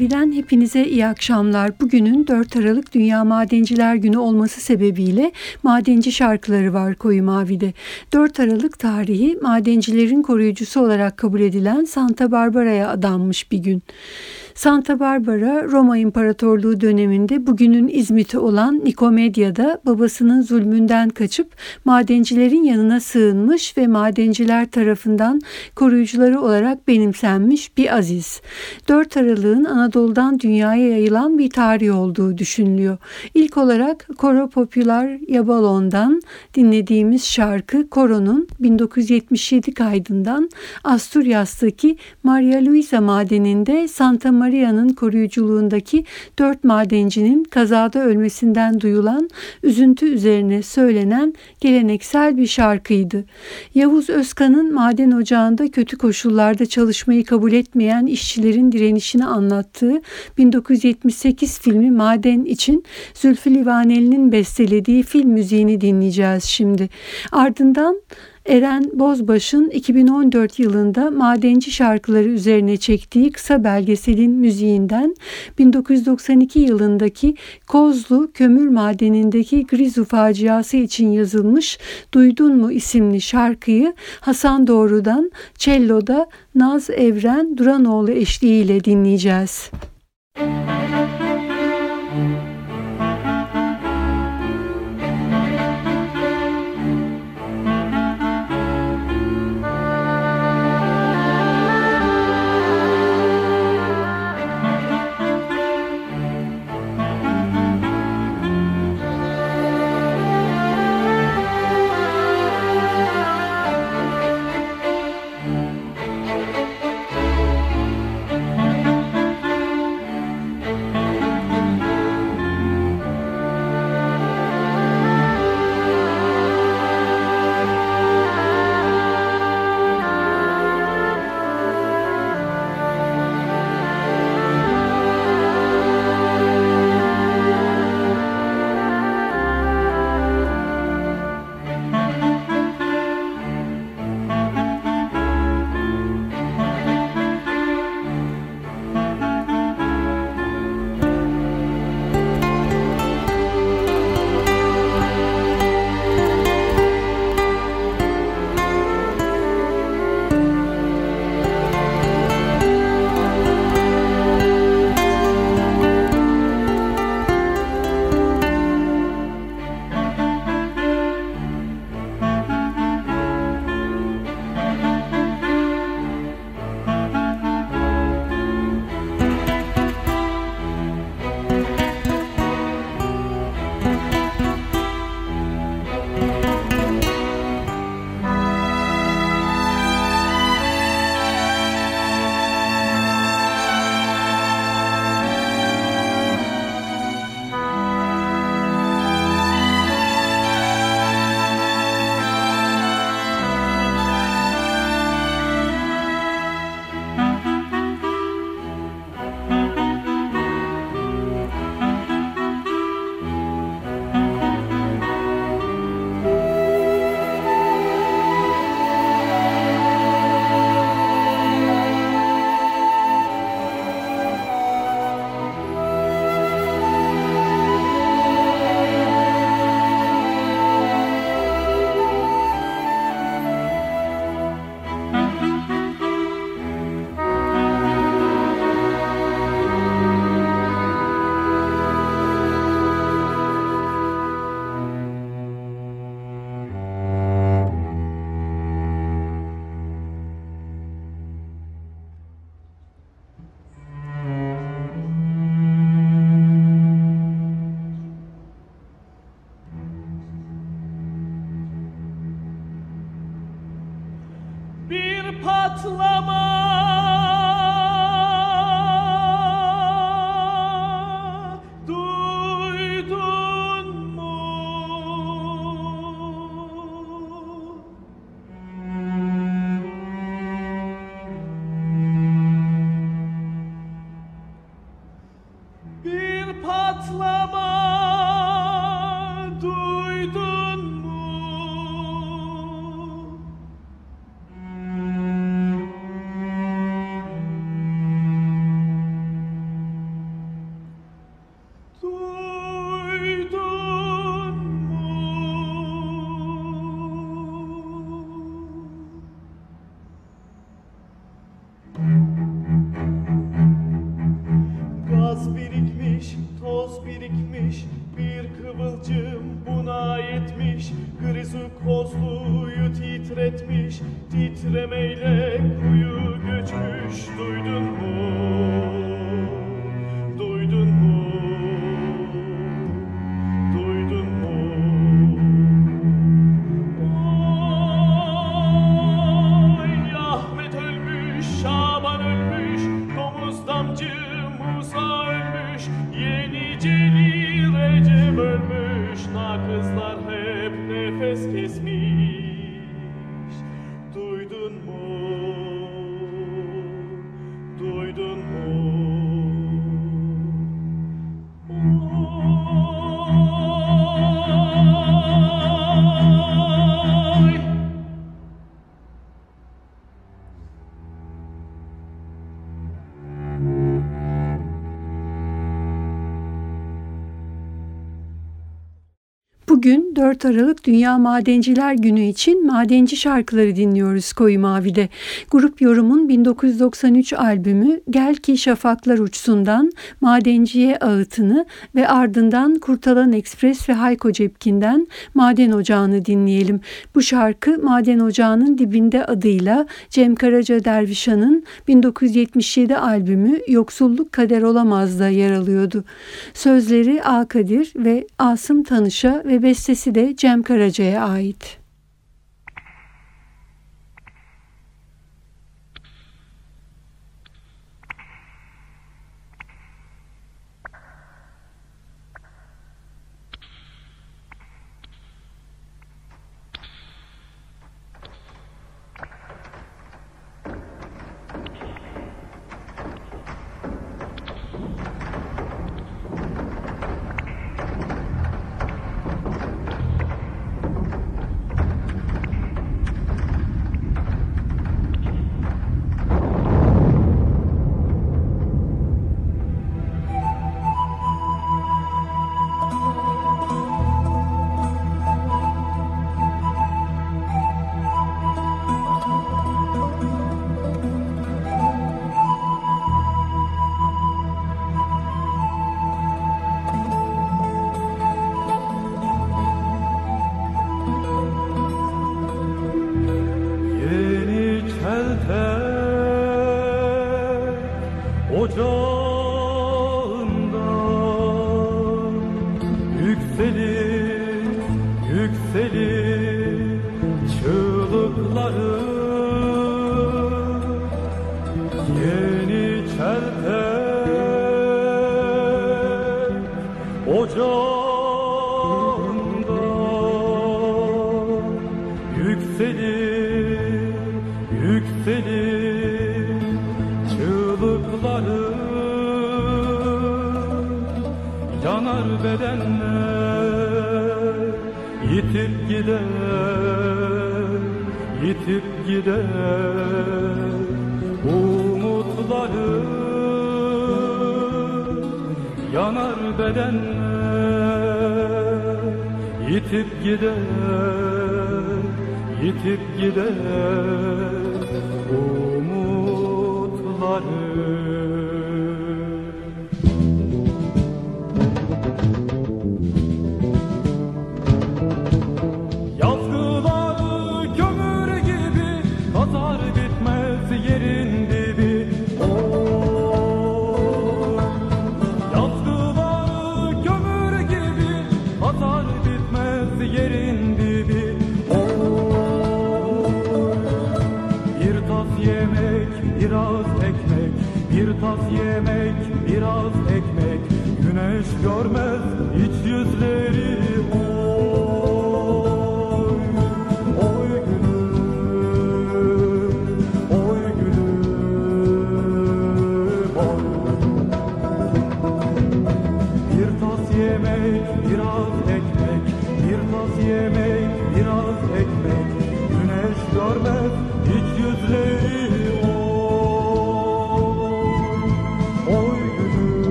Mavi'den hepinize iyi akşamlar. Bugünün 4 Aralık Dünya Madenciler Günü olması sebebiyle madenci şarkıları var Koyu Mavi'de. 4 Aralık tarihi madencilerin koruyucusu olarak kabul edilen Santa Barbara'ya adanmış bir gün. Santa Barbara Roma İmparatorluğu döneminde bugünün İzmit'i olan Nikomedia'da babasının zulmünden kaçıp madencilerin yanına sığınmış ve madenciler tarafından koruyucuları olarak benimsenmiş bir aziz. 4 Aralık'ın Anadolu'dan dünyaya yayılan bir tarih olduğu düşünülüyor. İlk olarak Koro Popular Yabalon'dan dinlediğimiz şarkı Koro'nun 1977 kaydından Asturyas'taki Maria Luisa madeninde Santa Maria Maria'nın koruyuculuğundaki dört madencinin kazada ölmesinden duyulan üzüntü üzerine söylenen geleneksel bir şarkıydı. Yavuz Özkan'ın maden ocağında kötü koşullarda çalışmayı kabul etmeyen işçilerin direnişini anlattığı 1978 filmi Maden için Zülfü Livaneli'nin bestelediği film müziğini dinleyeceğiz şimdi. Ardından Eren Bozbaş'ın 2014 yılında madenci şarkıları üzerine çektiği kısa belgeselin müziğinden 1992 yılındaki Kozlu kömür madenindeki Grizu faciası için yazılmış Duydun mu isimli şarkıyı Hasan Doğru'dan Cello'da Naz Evren Duranoğlu eşliğiyle dinleyeceğiz. Müzik bir patlama. Bugün 4 Aralık Dünya Madenciler Günü için madenci şarkıları dinliyoruz Koyu Mavi'de. Grup Yorum'un 1993 albümü Gel Ki Şafaklar Uçsun'dan Madenciye Ağıtını ve ardından Kurtalan Ekspres ve Hayko Cepkin'den Maden Ocağı'nı dinleyelim. Bu şarkı Maden Ocağı'nın dibinde adıyla Cem Karaca Dervişan'ın 1977 albümü Yoksulluk Kader Olamaz'da yer alıyordu. Sözleri A. Kadir ve Asım Tanış'a ve bestesi de Cem Karaca'ya ait.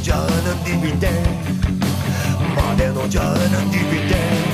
ocağının dibinde. Maden ocağının dibinde.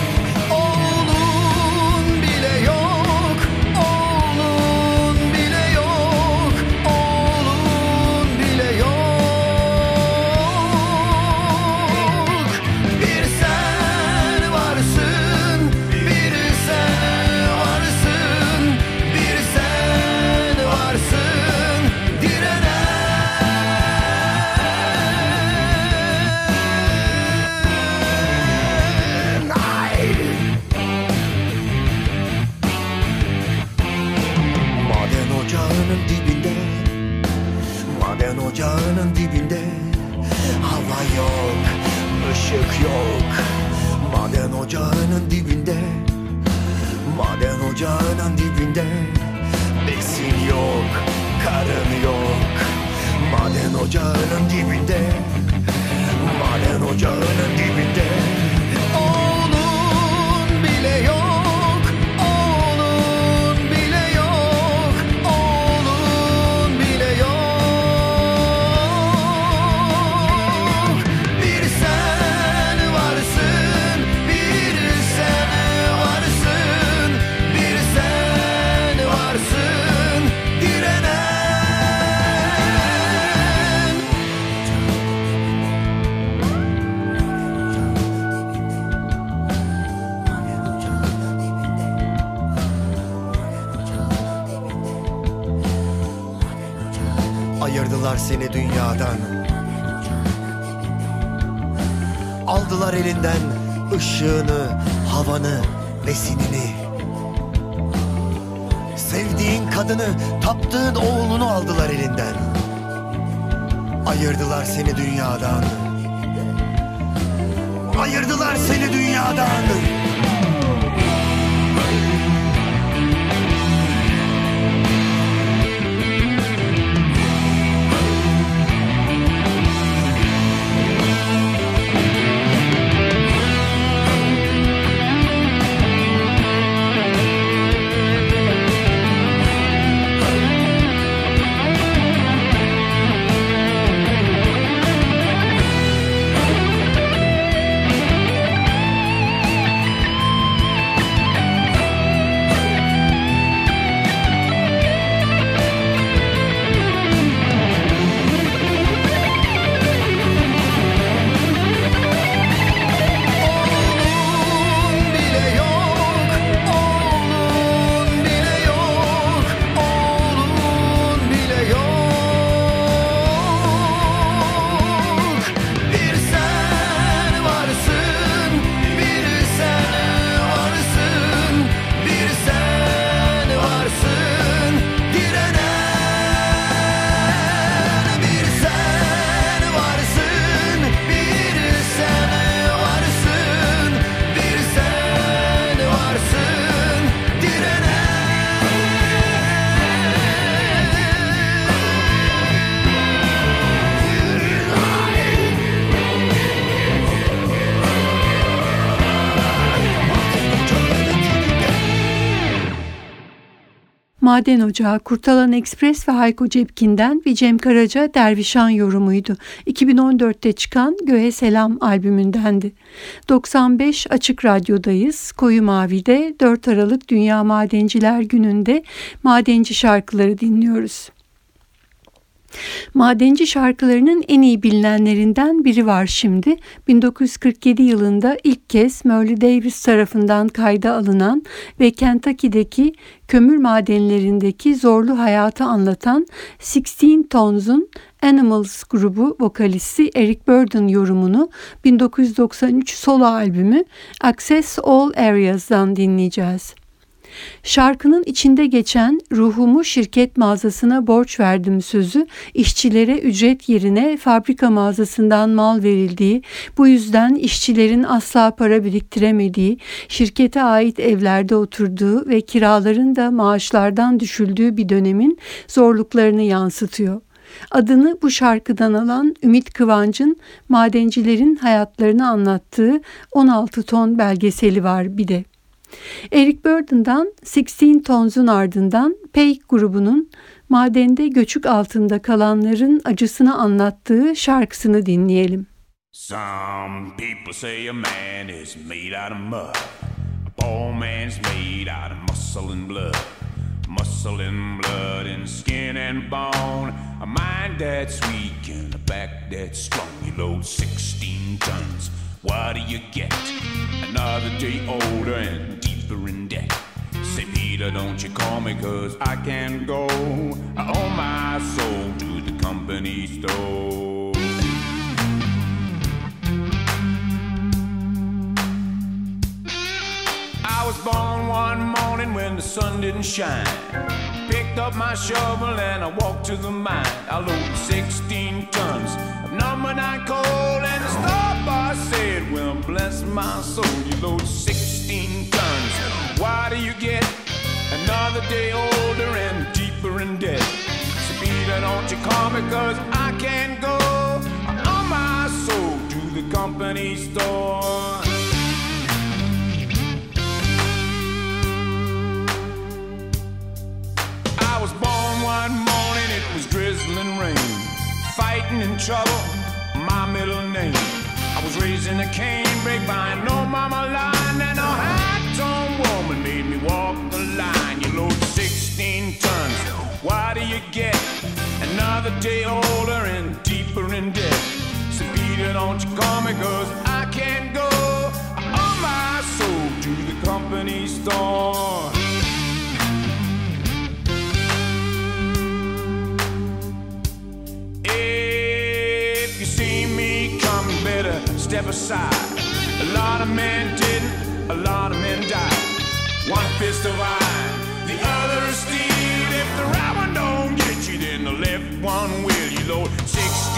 yok. Maden ocağının dibinde Maden ocağının dibinde Besin yok, karın yok. Maden ocağının dibinde Maden ocağının dibinde dünyadan. Aldılar elinden ışığını, havanı, besinini. Sevdiğin kadını, taptığın oğlunu aldılar elinden. Ayırdılar seni dünyadan. Ayırdılar seni dünyadan. Maden Ocağı, Kurtalan Ekspres ve Hayko Cepkin'den bir Cem Karaca Dervişan yorumuydu. 2014'te çıkan Göğe Selam albümündendi. 95 Açık Radyo'dayız. Koyu Mavi'de 4 Aralık Dünya Madenciler Günü'nde madenci şarkıları dinliyoruz. Madenci şarkılarının en iyi bilinenlerinden biri var şimdi. 1947 yılında ilk kez Merle Davis tarafından kayda alınan ve Kentucky'deki kömür madenlerindeki zorlu hayatı anlatan Sixteen Tones'un Animals grubu vokalisti Eric Burden yorumunu 1993 solo albümü Access All Areas'dan dinleyeceğiz. Şarkının içinde geçen ruhumu şirket mağazasına borç verdim sözü işçilere ücret yerine fabrika mağazasından mal verildiği, bu yüzden işçilerin asla para biriktiremediği, şirkete ait evlerde oturduğu ve kiraların da maaşlardan düşüldüğü bir dönemin zorluklarını yansıtıyor. Adını bu şarkıdan alan Ümit Kıvanç'ın madencilerin hayatlarını anlattığı 16 ton belgeseli var bir de. Eric Burden'dan Sixteen Tons'un ardından Peik grubunun madende göçük altında kalanların acısını anlattığı şarkısını dinleyelim. Some people say a man is made out of mud. A poor man's made out of muscle and blood. Muscle and blood and skin and bone. A mind that's weak and a back that's strong. You load 16 tons. What do you get? Another day older and deeper in debt. Say, Peter, don't you call me, cause I can't go. I owe my soul to the company store. I was born one morning when the sun didn't shine. Picked up my shovel and I walked to the mine. I loaded 16 tons of number nine coal and the boss said, Well, bless my soul, you load 16 tons. Why do you get another day older and deeper in debt? So, don't you call me, cause I can't go on my soul to the company store. I was born one morning, it was drizzling rain. Fighting in trouble, my middle name. Was raised in a canebrake by old mama line, and a high-tone woman made me walk the line. You load 16 tons, why do you get another day older and deeper in debt? So Peter, don't you call me, cause I can't go on my soul to the company store. Step aside. A lot of men didn't, a lot of men died. One fist of iron, the other is steel. If the right one don't get you, then the left one will. You load 16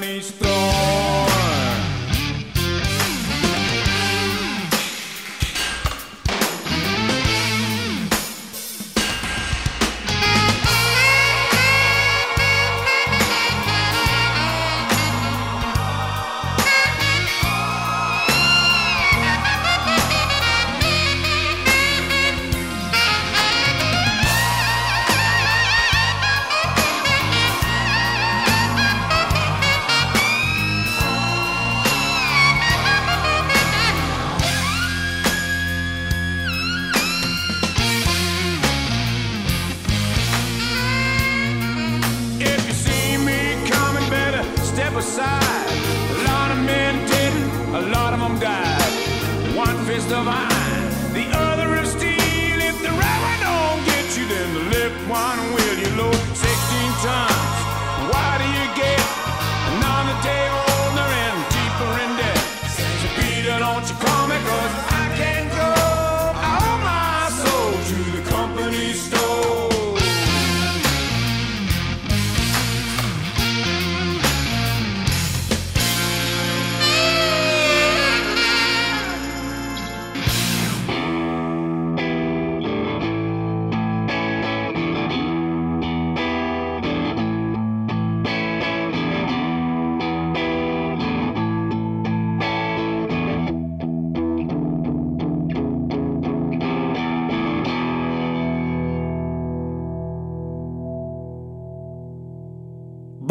ministro.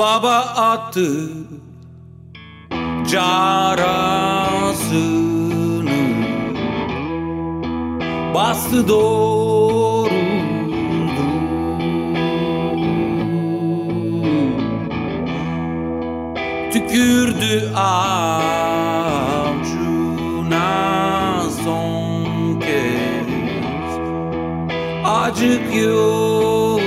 baba attı carası bastı doğru. Tükürdü avcuna son kez. Acık yordu.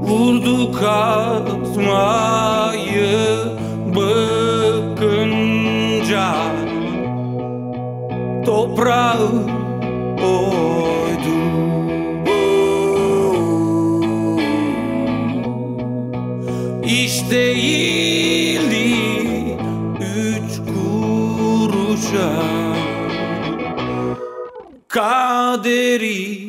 Vurdu katmayı toprağı oydu İş değildi üç kuruşa. Kaderi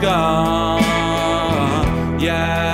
gone. Yeah.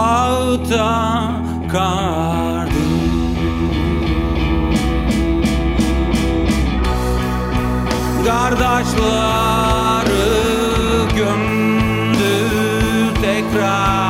ağıta kardım. Kardeşleri gömdü tekrar.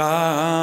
Ka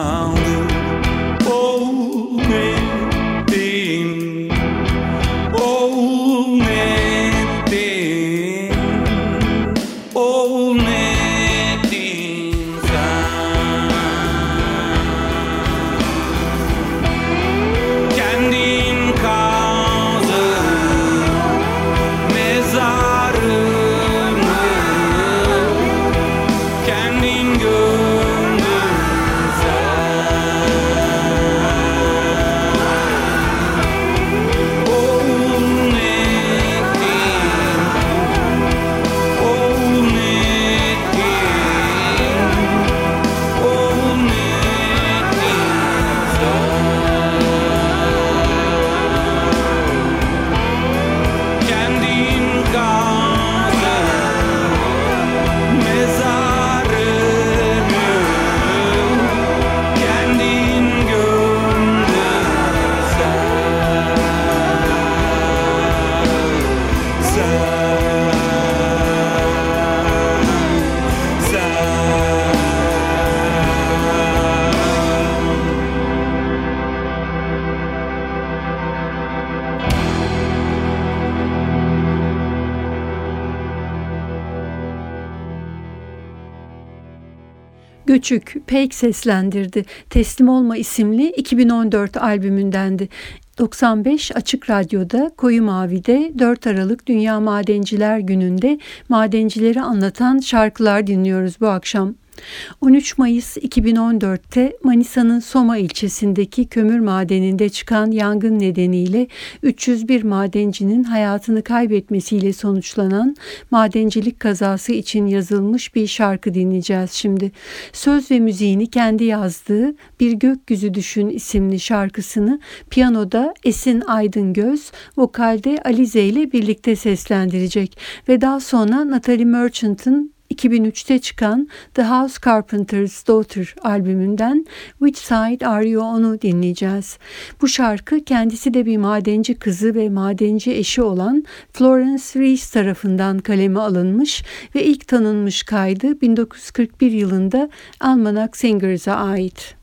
Göçük Peik seslendirdi. Teslim Olma isimli 2014 albümündendi. 95 Açık Radyo'da Koyu Mavi'de 4 Aralık Dünya Madenciler Günü'nde madencileri anlatan şarkılar dinliyoruz bu akşam. 13 Mayıs 2014'te Manisa'nın Soma ilçesindeki kömür madeninde çıkan yangın nedeniyle 301 madencinin hayatını kaybetmesiyle sonuçlanan madencilik kazası için yazılmış bir şarkı dinleyeceğiz şimdi. Söz ve müziğini kendi yazdığı Bir Gökyüzü Düşün isimli şarkısını piyanoda Esin Aydın-Göz, vokalde Alize ile birlikte seslendirecek ve daha sonra Natalie Merchant'ın 2003'te çıkan The House Carpenter's Daughter albümünden Which Side Are You On'u dinleyeceğiz. Bu şarkı kendisi de bir madenci kızı ve madenci eşi olan Florence Reese tarafından kaleme alınmış ve ilk tanınmış kaydı 1941 yılında Almanac Singers'a ait.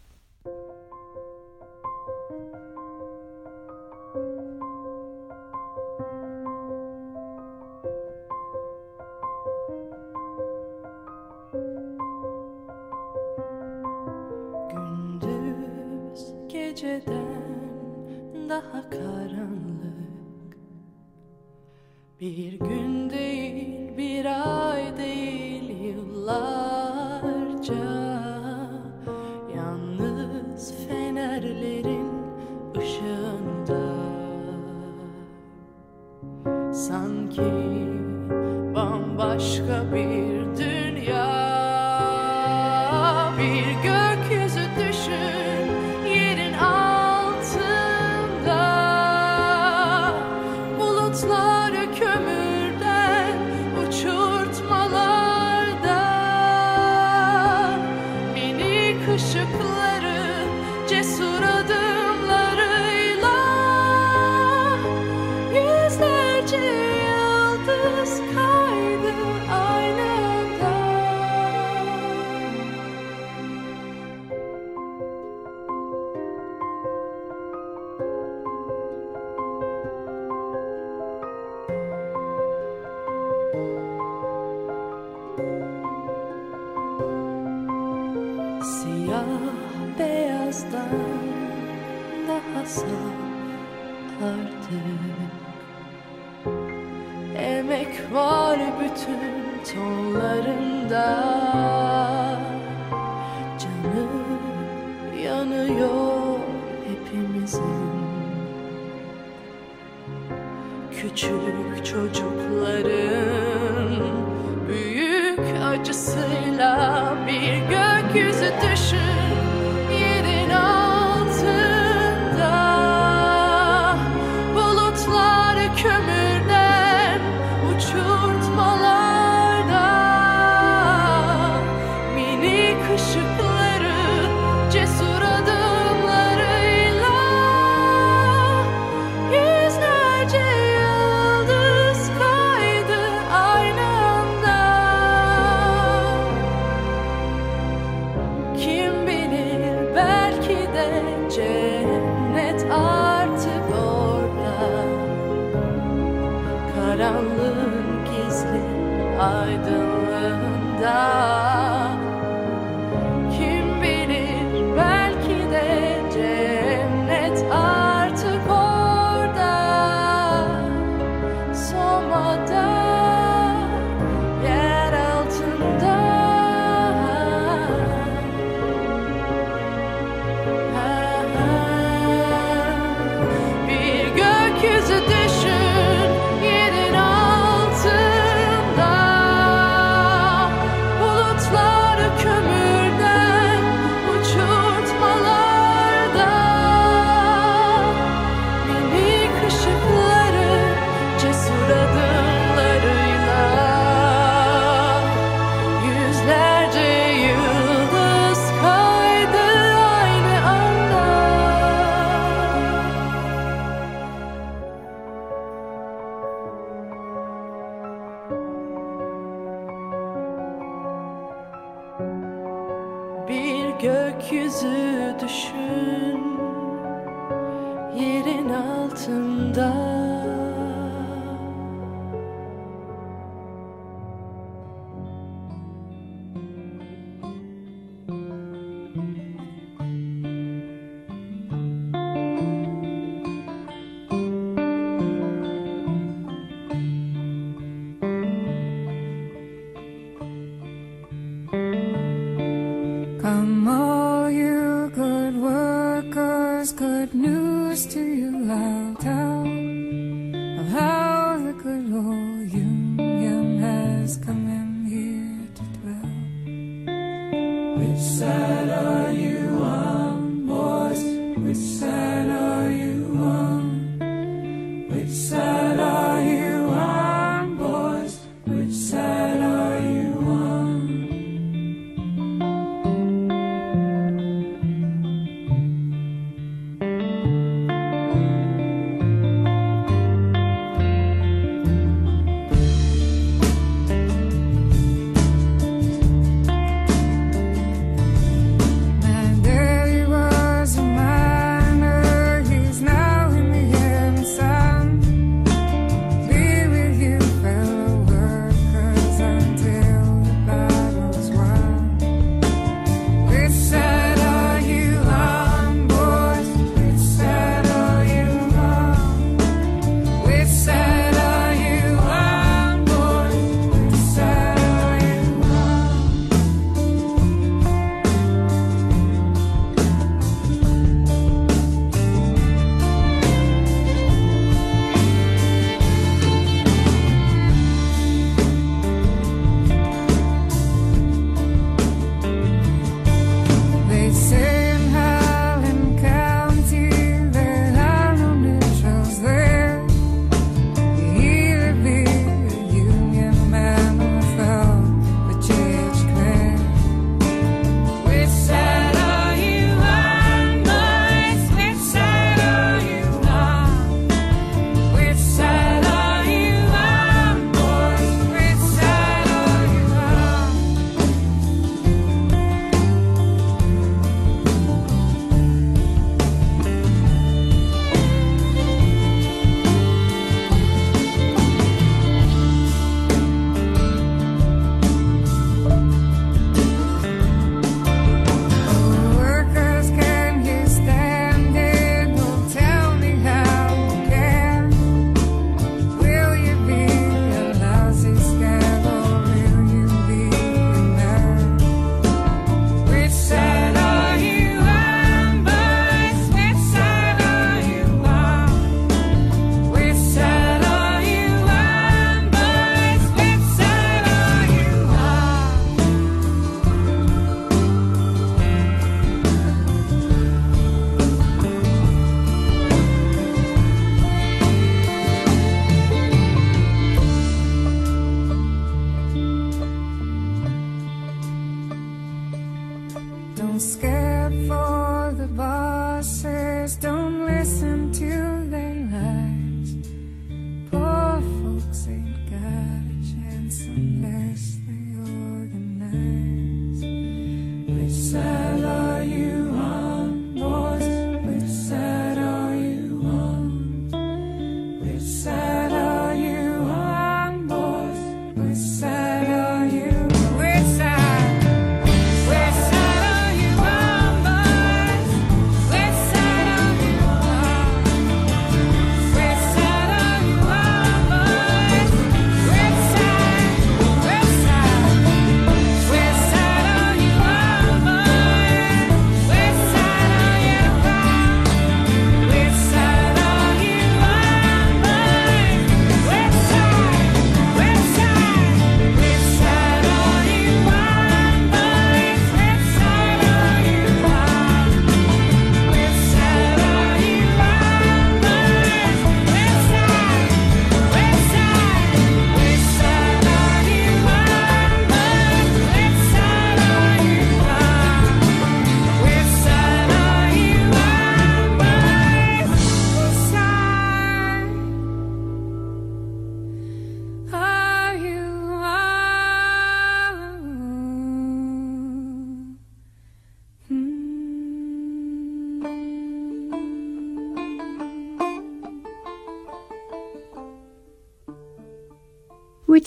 Geceden daha karanlık. Bir gün değil bir ay değil yıllarca Yalnız fenerlerin ışığında. Sanki bambaşka bir bulutlar kömürden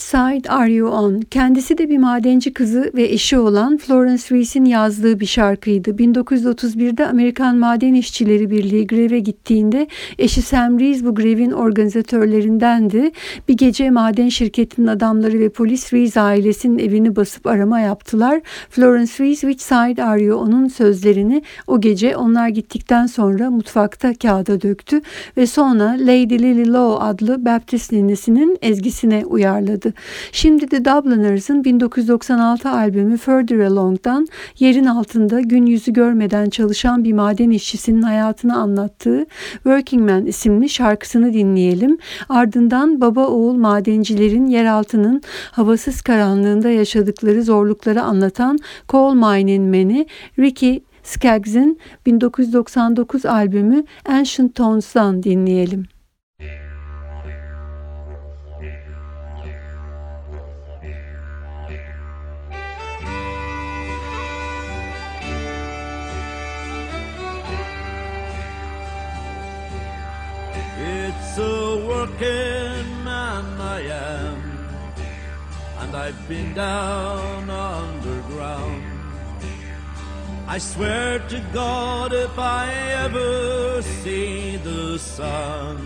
Side Are You On? Kendisi de bir madenci kızı ve eşi olan Florence Rees'in yazdığı bir şarkıydı. 1931'de Amerikan Maden İşçileri Birliği greve gittiğinde eşi Sam Rees bu grevin organizatörlerindendi. Bir gece maden şirketinin adamları ve polis Rees ailesinin evini basıp arama yaptılar. Florence Rees Which Side Are You On'un sözlerini o gece onlar gittikten sonra mutfakta kağıda döktü ve sonra Lady Lily Low adlı Baptist ninesinin ezgisine uyarladı. Şimdi de Dubliners'ın 1996 albümü Further Along'dan yerin altında gün yüzü görmeden çalışan bir maden işçisinin hayatını anlattığı Working Man isimli şarkısını dinleyelim. Ardından baba oğul madencilerin yeraltının havasız karanlığında yaşadıkları zorlukları anlatan Coal Mining Man'i Ricky Skaggs'in 1999 albümü Ancient Tones'dan dinleyelim. Working man I am, and I've been down underground. I swear to God if I ever see the sun,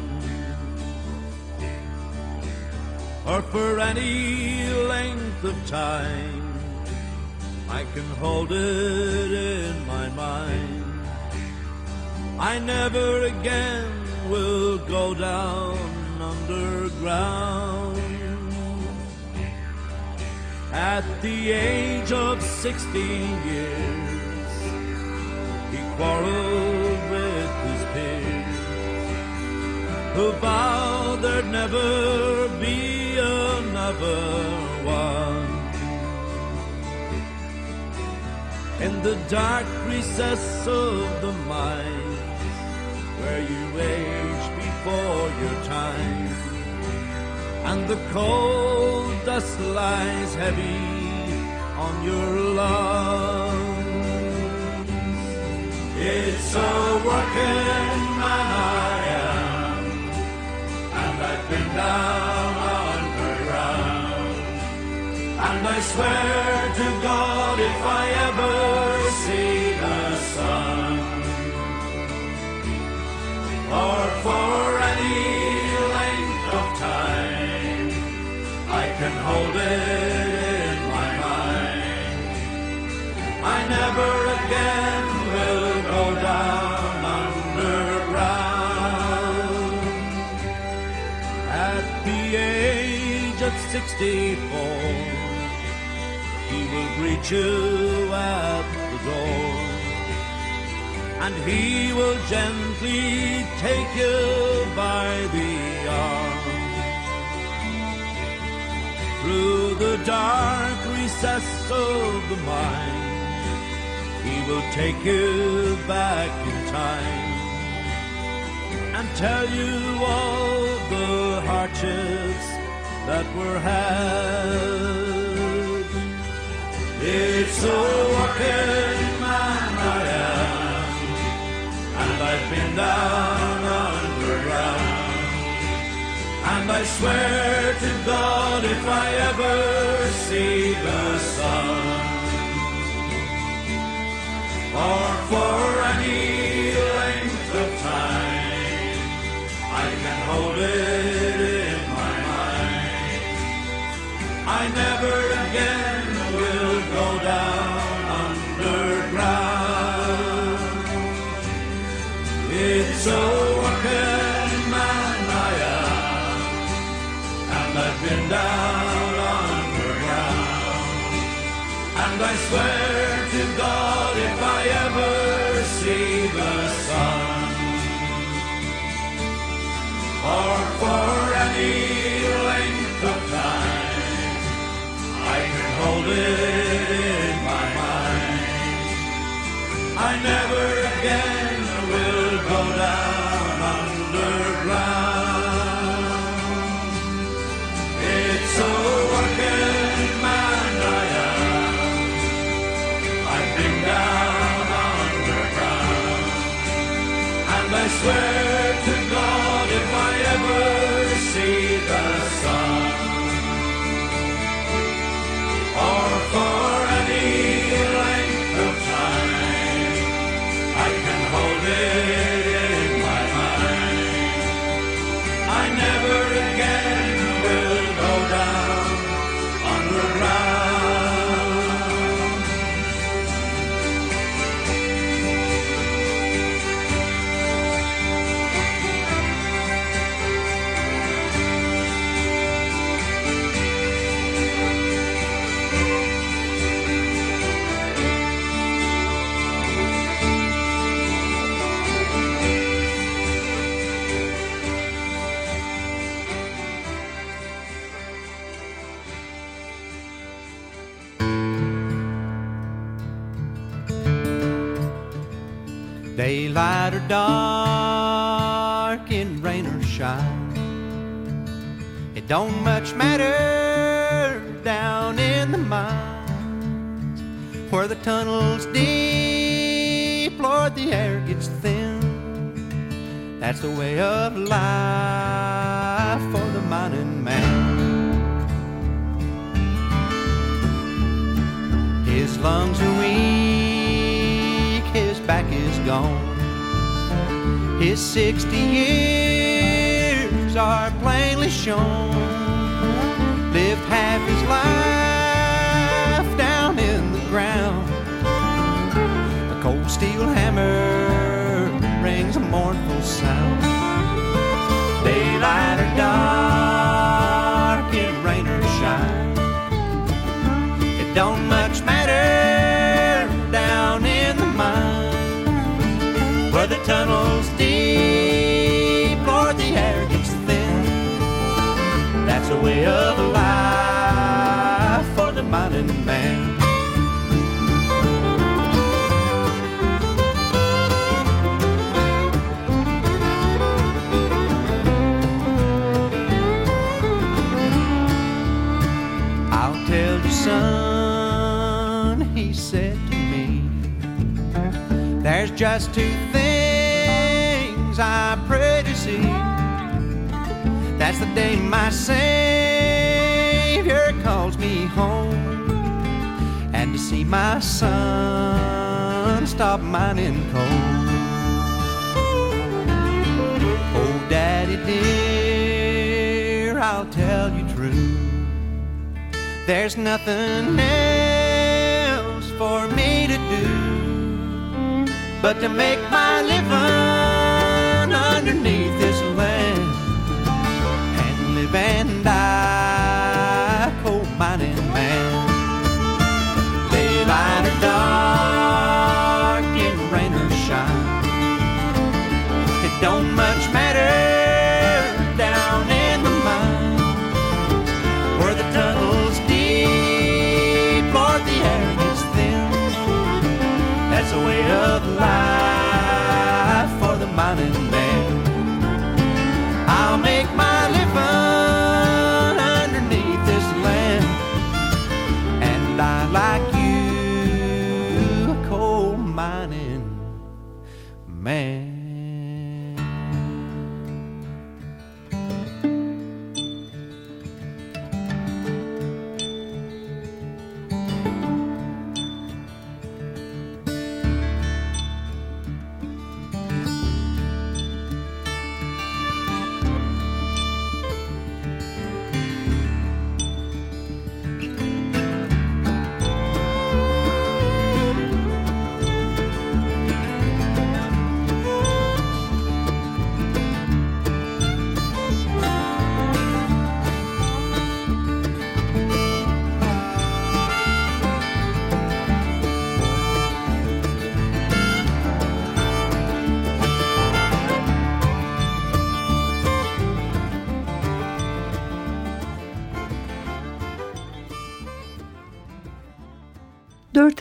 or for any length of time, I can hold it in my mind. I never again will go down underground. At the age of 16 years, he quarreled with his peers, who vowed there'd never be another one. In the dark recess of the mind, where you age before your time, and the cold dust lies heavy on your lungs. It's a working man I am, and I've been down underground, and I swear to God if I ever or for any length of time, I can hold it in my mind. I never again will go down underground. At the age of 64, he will greet you at the door and he will gently take you by the arm through the dark recess of the mind. He will take you back in time and tell you all the hardships that were had. It's a working man I am I've been down underground. And I swear to God if I ever see the sun, or for any length of time, I can hold it in my mind. I never I've been down underground. And I swear to God if I ever see the sun, or for any length of time, I can hold it in my mind. I never swear Daylight or dark, in rain or shine. It don't much matter down in the mines where the tunnel's deep, Lord, the air gets thin. That's the way of life for the mining man. His lungs are weak, his back is gone. His 60 years are plainly shown. Lived half his life down in the ground. A cold steel hammer rings a mournful sound. Way of life for the mining man. I'll tell you, son, he said to me. There's just two things I pray to see. That's the day my Savior calls me home, and to see my son stop mining coal. Oh, Daddy dear, I'll tell you true. There's nothing else for me to do but to make my living and die coal mining man. Daylight or dark, in rain or shine, it don't much matter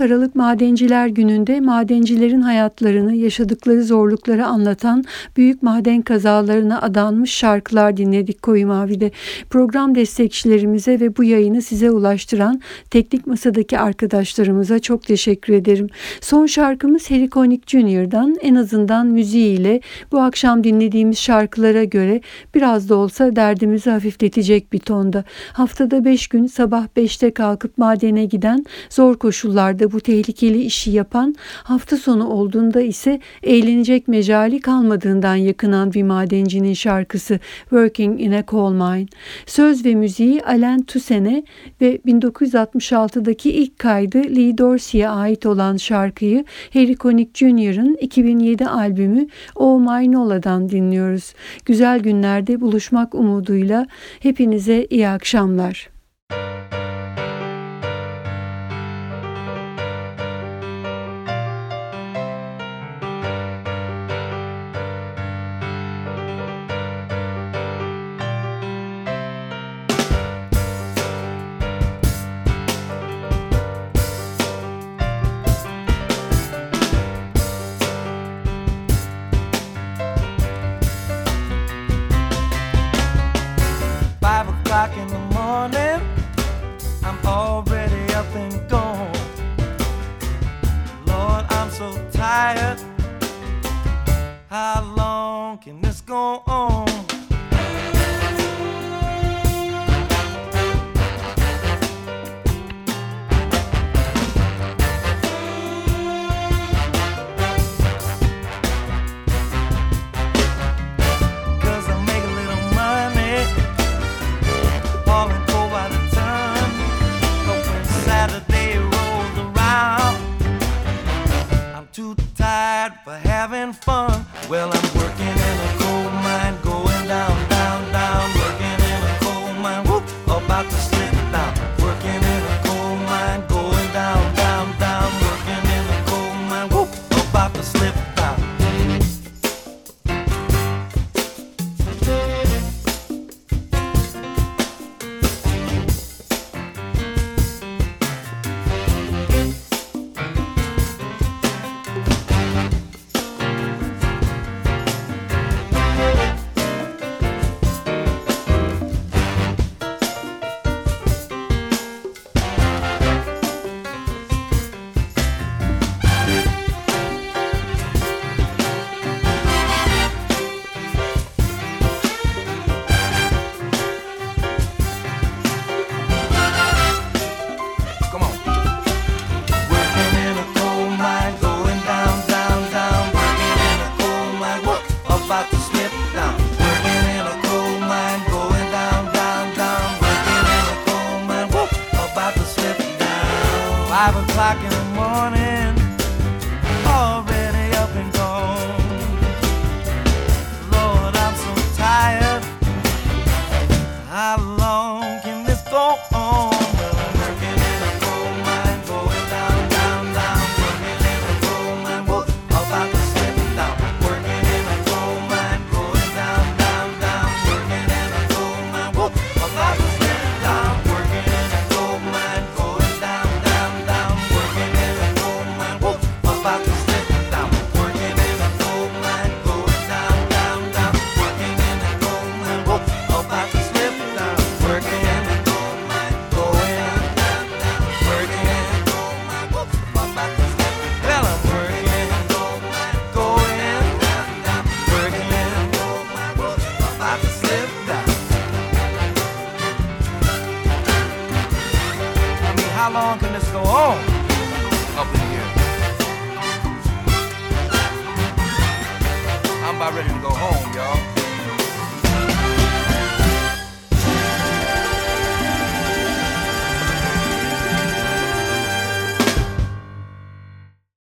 Aralık Madenciler Günü'nde madencilerin hayatlarını, yaşadıkları zorlukları anlatan büyük maden kazalarına adanmış şarkılar dinledik Koyu Mavi'de. Program destekçilerimize ve bu yayını size ulaştıran teknik masadaki arkadaşlarımıza çok teşekkür ederim. Son şarkımız Helikonik Junior'dan en azından müziğiyle bu akşam dinlediğimiz şarkılara göre biraz da olsa derdimizi hafifletecek bir tonda. Haftada 5 gün sabah 5'te kalkıp madene giden zor koşullarda bu tehlikeli işi yapan hafta sonu olduğunda ise eğlenecek mecali kalmadığından yakınan bir madencinin şarkısı Working in a Coal Mine. Söz ve müziği Alain Toussaint'e ve 1966'daki ilk kaydı Lee Dorsey'e ait olan şarkıyı Harry Connick Jr.'ın 2007 albümü Oh My Nola'dan dinliyoruz. Güzel günlerde buluşmak umuduyla hepinize iyi akşamlar.